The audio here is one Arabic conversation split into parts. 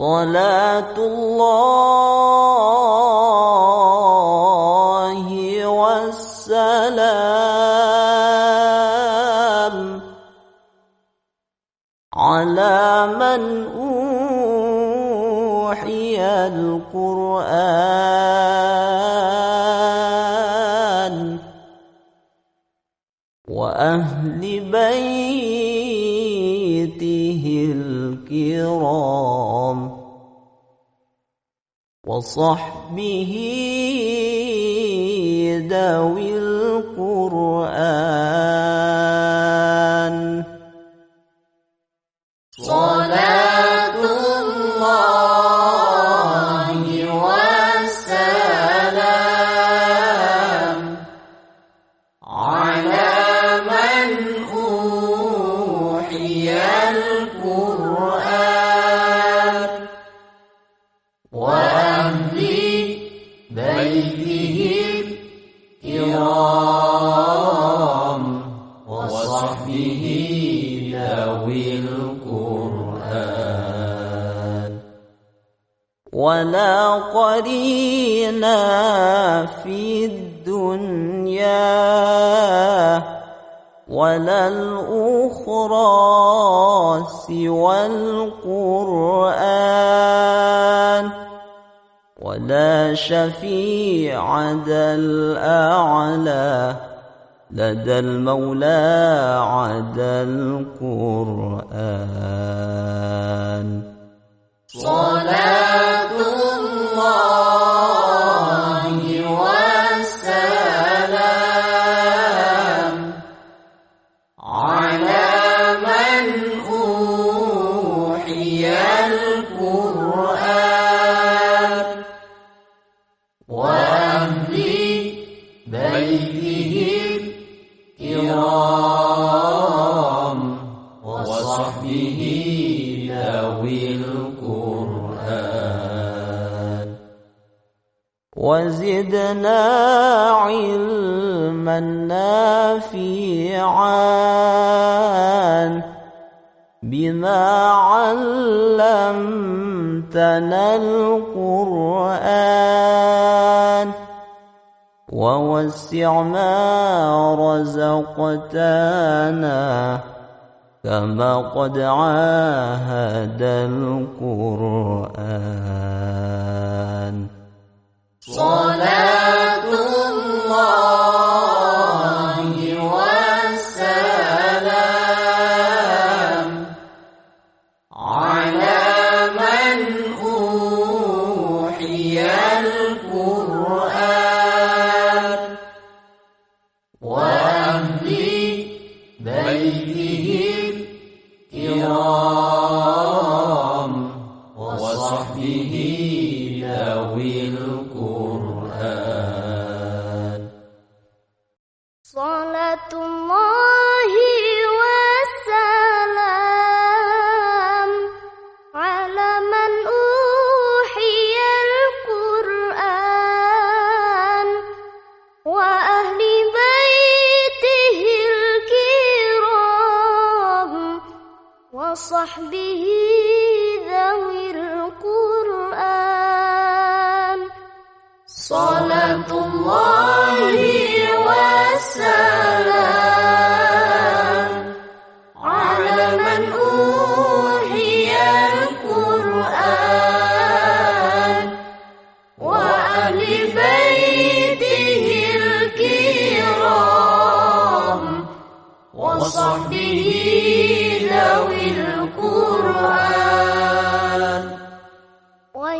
صلاة الله والسلام على من أوحي القرآن وأهل بيته الكرام وصحبه ذوي القرآن. قرينا في الدنيا ولا الأخرى سوى القرآن ولا شفيع ذا الأعلى لدى المولى عدا القرآن. صلاة وأهل بيته الكرام وصحبه ذوي القرآن. وزدنا علما نافعا. بما علمتنا القرآن ووسع ما رزقتنا كما قد عاهد القرآن صلاة الله وصحبه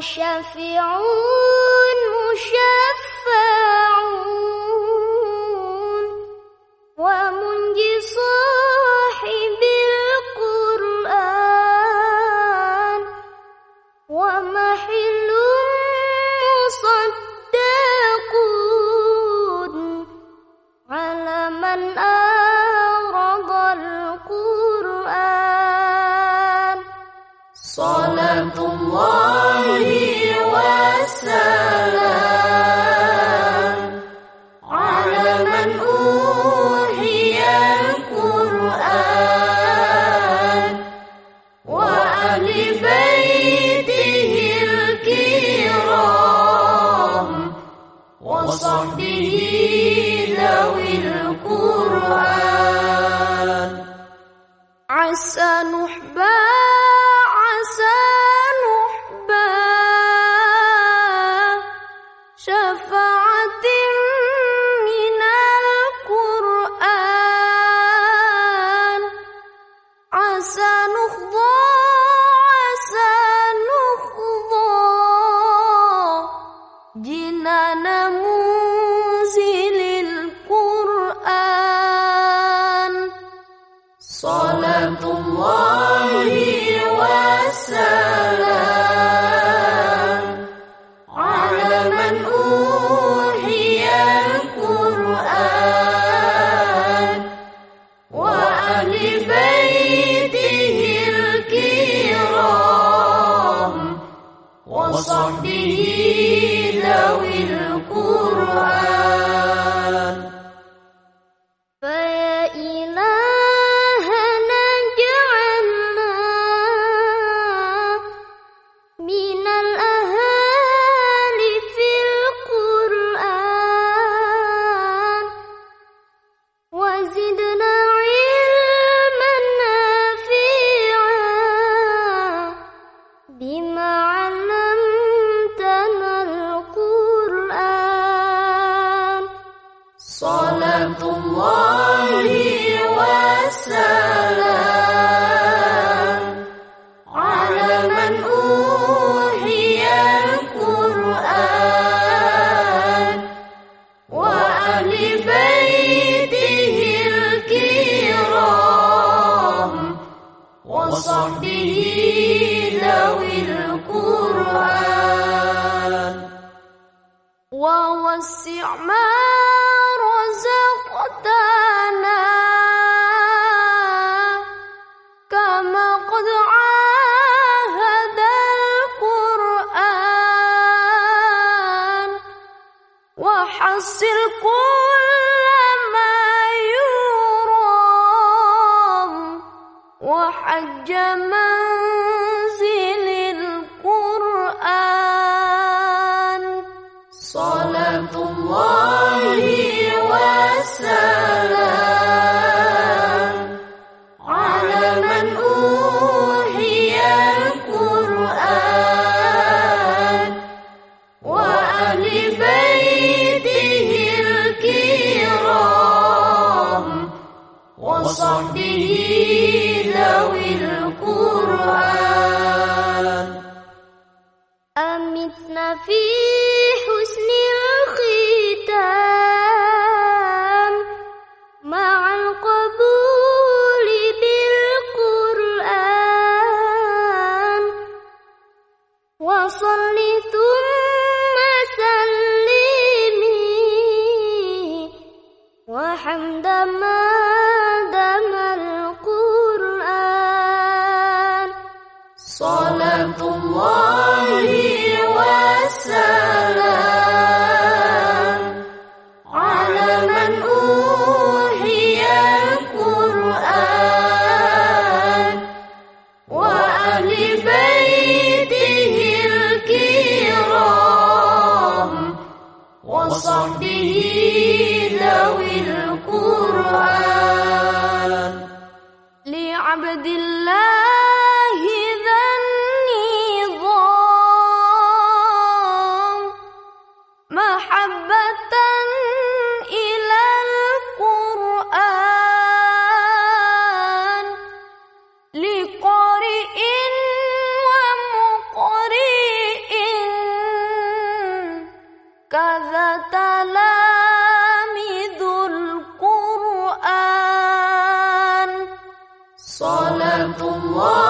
وشفيعون مشفعون عسى نحبى عسى نحبى شفاعة ووسع ما رزقتنا. كما قد عاهد القرآن. وحصل كل ما يرام. وحج من متن في حسن الختام مع القبول بالقرآن. وصل ثم سلمي وحمد Allah. Whoa!